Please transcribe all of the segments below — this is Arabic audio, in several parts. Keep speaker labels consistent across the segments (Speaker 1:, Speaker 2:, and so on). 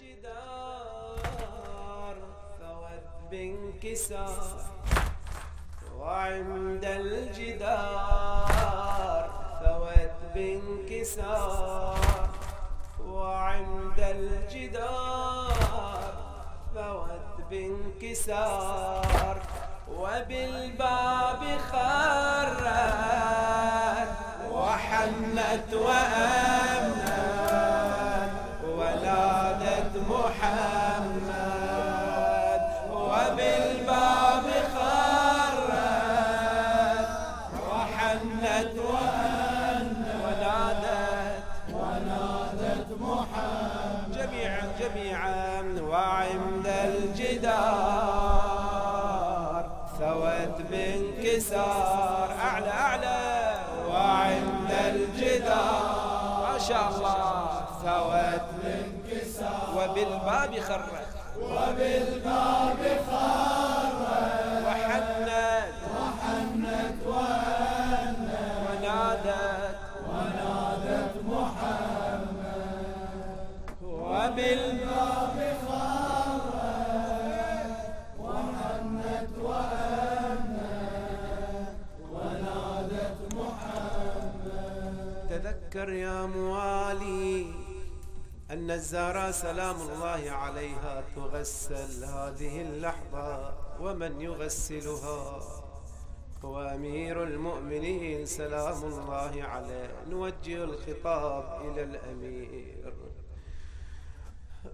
Speaker 1: الجدار فوت بانكسار. وعند الجدار فوت بانكسار. وعند الجدار فوت بانكسار. وبالباب خرت وحنت وأمنت محمد وبالباب خرت وحنت وأمنت ونادت ونادت محمد. جميعا جميعا وعند الجدار ثوت بانكسار. وبالباب خرت
Speaker 2: وبالباب خرت
Speaker 1: وحنت.
Speaker 2: وحنت وأنت
Speaker 1: ونادت.
Speaker 2: ونادت محمد
Speaker 1: وبالباب
Speaker 2: خرت وحنت وأنت ونادت محمد
Speaker 1: تذكر يا موالي أن الزهراء سلام الله عليها تغسل هذه اللحظة ومن يغسلها؟ هو أمير المؤمنين سلام الله عليه نوجه الخطاب إلى الأمير.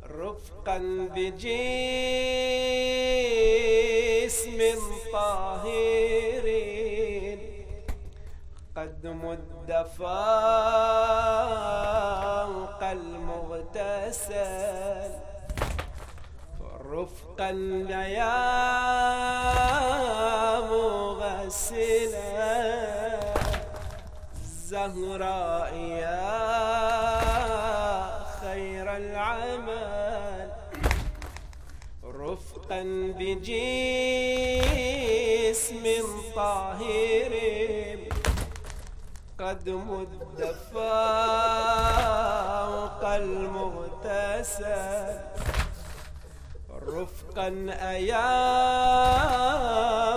Speaker 1: رفقا بجسم طاهرين قد مد فوق المغتسل رفقا يا مغسلا زهراء يا خير العمل. رفقا بجسم طاهر. قد مد فوق المغتسل رفقا أيا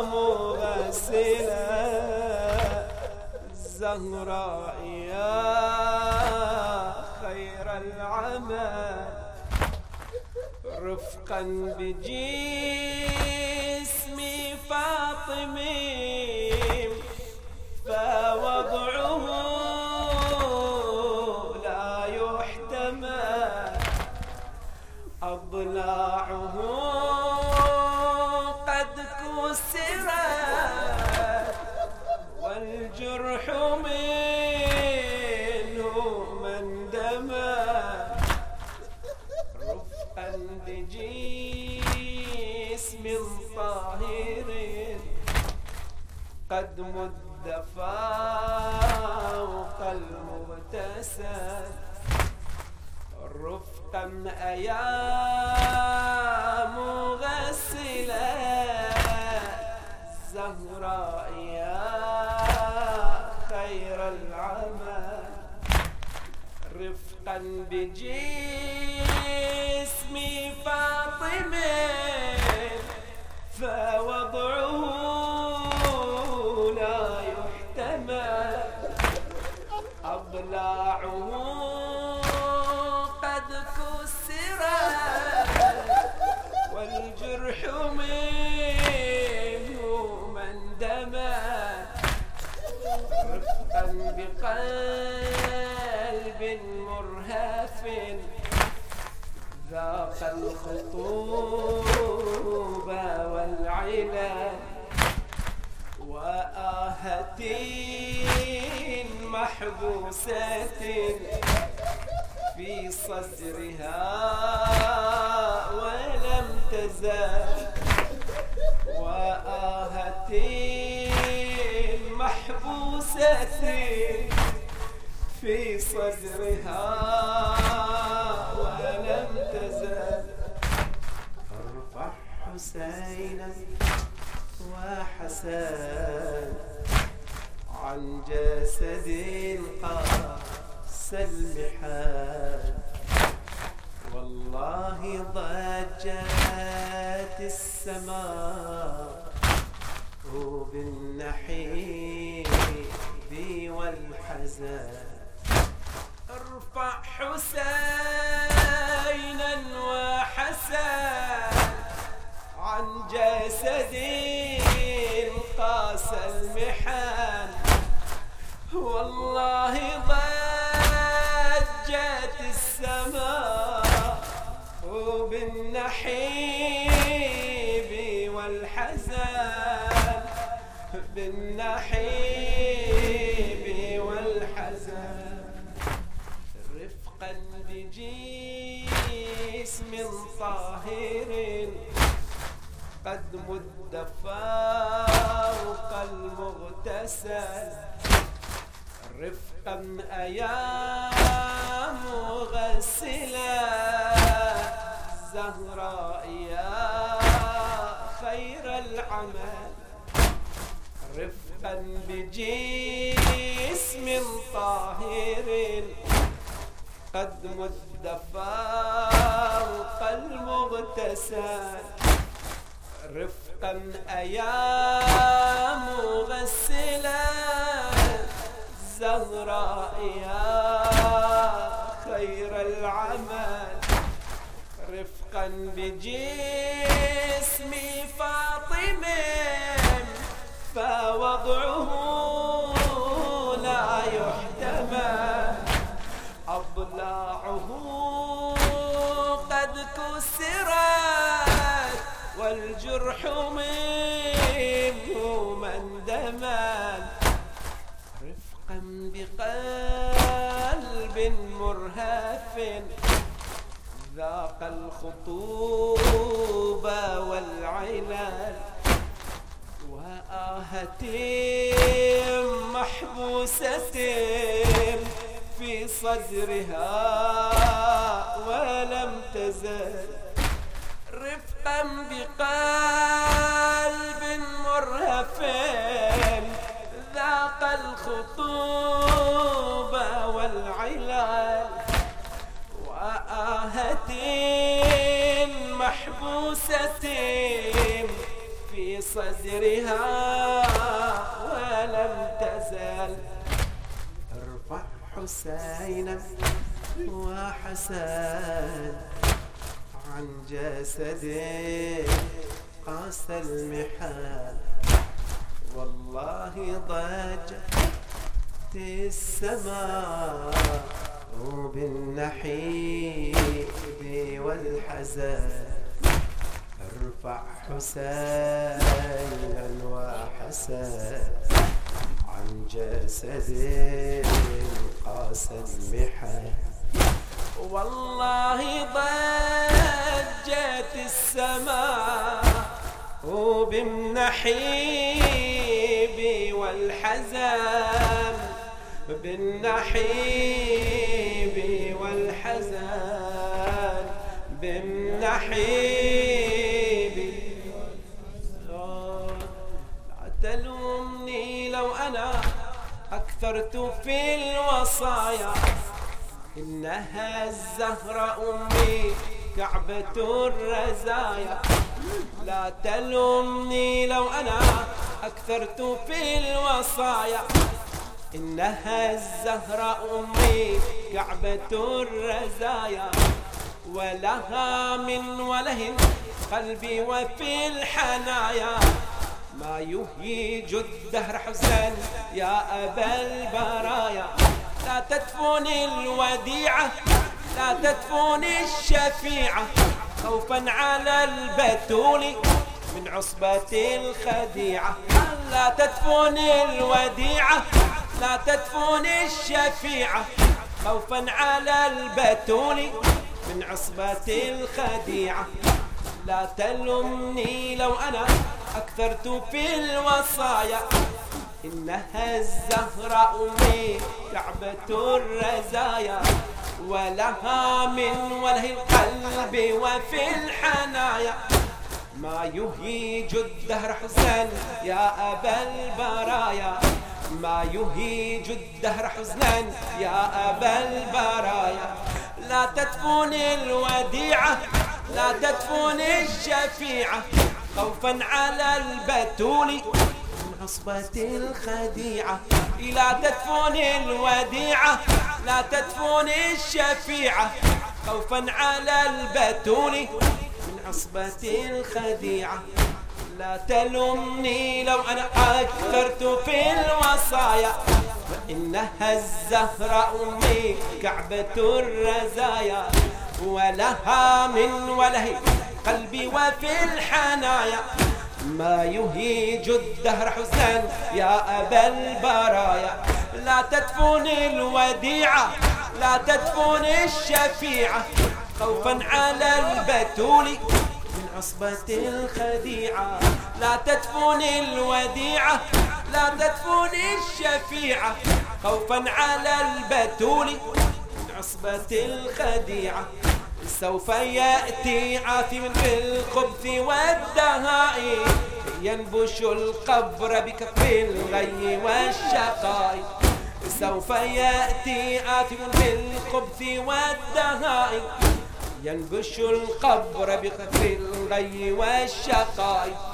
Speaker 1: مغسلا زهراء يا خير العمل. رفقا بجسم فاطمي فوضعه أضلاعه قد كسرت والجرح منه من دمت رفقا بجسم طاهر قد مد فوق المغتسل رفقا أيا مغسلا زهراء يا خير العمل. رفقا بجسم فاطمة فوضعه لا يحتمل. أضلاعه منه من دمت رفقا بقلب مرهف. ذاق الخطوبة والعلل وآهة محبوسة في صدرها. تزال وآهة محبوسة في صدرها ولم تزال أرفع حسينا وحسن عن جسد قاس المحال. والله ضجت السماء وبالنحيب والحزن. ارفع حسينا وحسن عن جسدي قاس المحن. والله وبالنحيب والحزن بالنحيب والحزن. رفقا بجسم طاهر قد مد فوق المغتسل. رفقا أيام مغسلة. زهراء يا خير العمل رفقا بجسم طاهر. قد مد فوق المغتسل. رفقا أيام مغسلة زهراء يا رفقا بجسم فاطمة فوضعه لا يحتمل. أضلاعه قد كسرت والجرح منه مندمل. رفقا بقلب مرهف ذاق الخطوبة والعلل وآهة محبوسة في صدرها ولم تزل. رفقا بقلب محبوسة في صدرها ولم تزل. ارفع حسينا وحسن عن جسده قاس المحال. والله ضجت السماء بالنحيب والحزن. ارفع حسينا وحسن عن جسد قاس المحن والله ضجت السماء وبالنحيب والحزن بالنحيب والحزن بالنحيب أكثرت في الوصايا. إنها الزهرة أمي كعبة الرزايا. لا تلومني لو أنا أكثرت في الوصايا. إنها الزهرة أمي كعبة الرزايا. ولها من وله قلبي وفي الحنايا. ما يهيج الدهر حزن يا أبا البرايا لا تدفوني الوديعة لا تدفوني الشفيعة. خوفا على البتول من عصبة الخديعة. لا تدفوني الوديعة لا تدفوني الشفيعة. خوفا على البتول من عصبة الخديعة. لا تلمني لو أنا أكثرت في الوصايا. إنها الزهراء أمي كعبة الرزايا. ولها من وله القلب وفي الحنايا. ما يهيج الدهر حزنا يا أبا البرايا. ما يهيج الدهر حزنا يا أبا البرايا. لا تدفوني الوديعة لا تدفون الشفيعة. خوفا على البتول. من عصبة الخديعة لا تدفون الوديعة لا تدفون الشفيعة. خوفا على البتول. من عصبة الخديعة لا تلومني لو أنا أكثرت في الوصايا. فإنها الزهراء أمي كعبة الرزايا. ولها من وله قلبي وفي الحنايا. ما يهيج الدهر حزنا يا أبا البرايا. لا تدفون الوديعة لا تدفون الشفيعة. خوفا على البتول عصبة الخديعة. لا تدفون الوديعة لا تدفون الشفيعة. خوفا على البتول من عصبة الخديعة. سوف يأتي عاثم بالخبث والدهاء ينبش القبر بكف الغي والشقاء. سوف يأتي آثم بالخبث والدهاء ينبش القبر بخفر الغي والشقاء.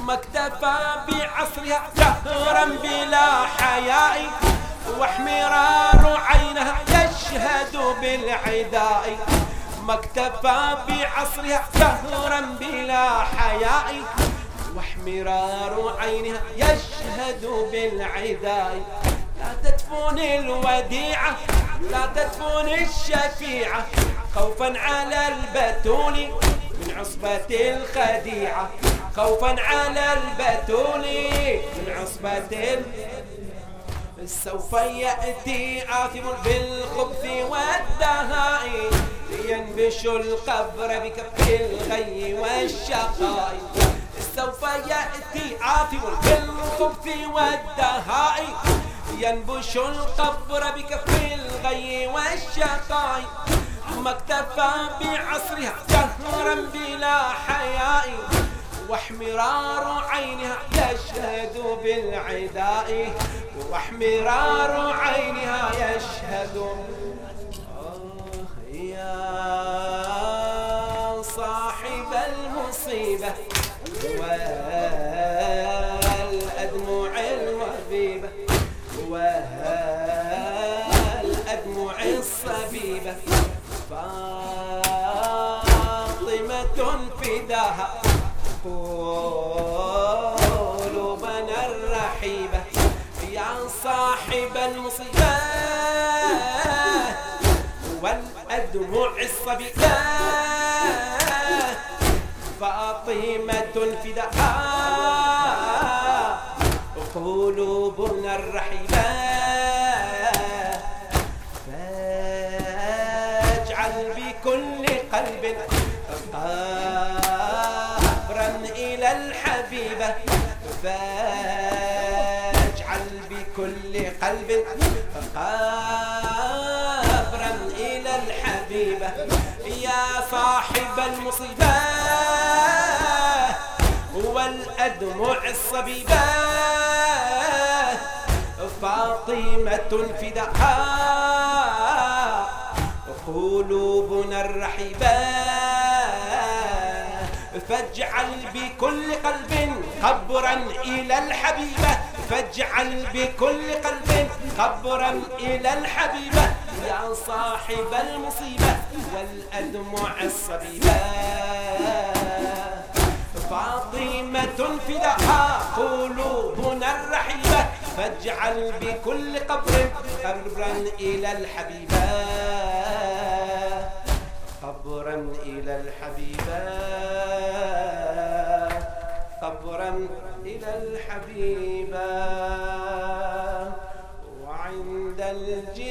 Speaker 1: ما اكتفى بعصرها دهرا بلا حياء واحمرار عينها يشهد بالعداء. ما اكتفى بعصرها دهرا بلا حياء. واحمرار عينها يشهد بالعداء لا تدفون الوديعة لا تدفون الشفيعة. خوفا على البتول من عصبة الخديعة. خوفا على البتول من عصبة سوف يأتي آثم بالخبث والدهاء لينبش القبر بكف الغي والشقاء. سوف يأتي آثم بالخبث والدهاء ينبش القبر بكف الغي والشقاء. ما اكتفى بعصرها جهرا بلا حياء واحمرار عينها يشهد بالعداء. واحمرار عينها يشهد. يا صاحب المصيبة والأدمع الربيبة والأدمع الصبيبة. فاطمة فداها صاحب المصيبة والأدمع الصبيبة فاطمة فداها قلوبنا الرحيبة. بكل قلب قابرا إلى الحبيبة. فاجعل قلب قابرا إلى الحبيبة. يا صاحب المصيبة والأدمع الصبيبة. فاطمة فداها قلوبنا الرحيبة. فاجعل بكل قلب قبرا إلى الحبيبة. فاجعل بكل قلب قبرا إلى الحبيبة. يا صاحب المصيبة والأدمع الصبيبة. فاطمة فداها قلوبنا الرحيبة. فاجعل بكل قبر قبرا إلى الحبيبة. قبرا إلى الحبيبة. قبرا إلى الحبيبة وعند الجدار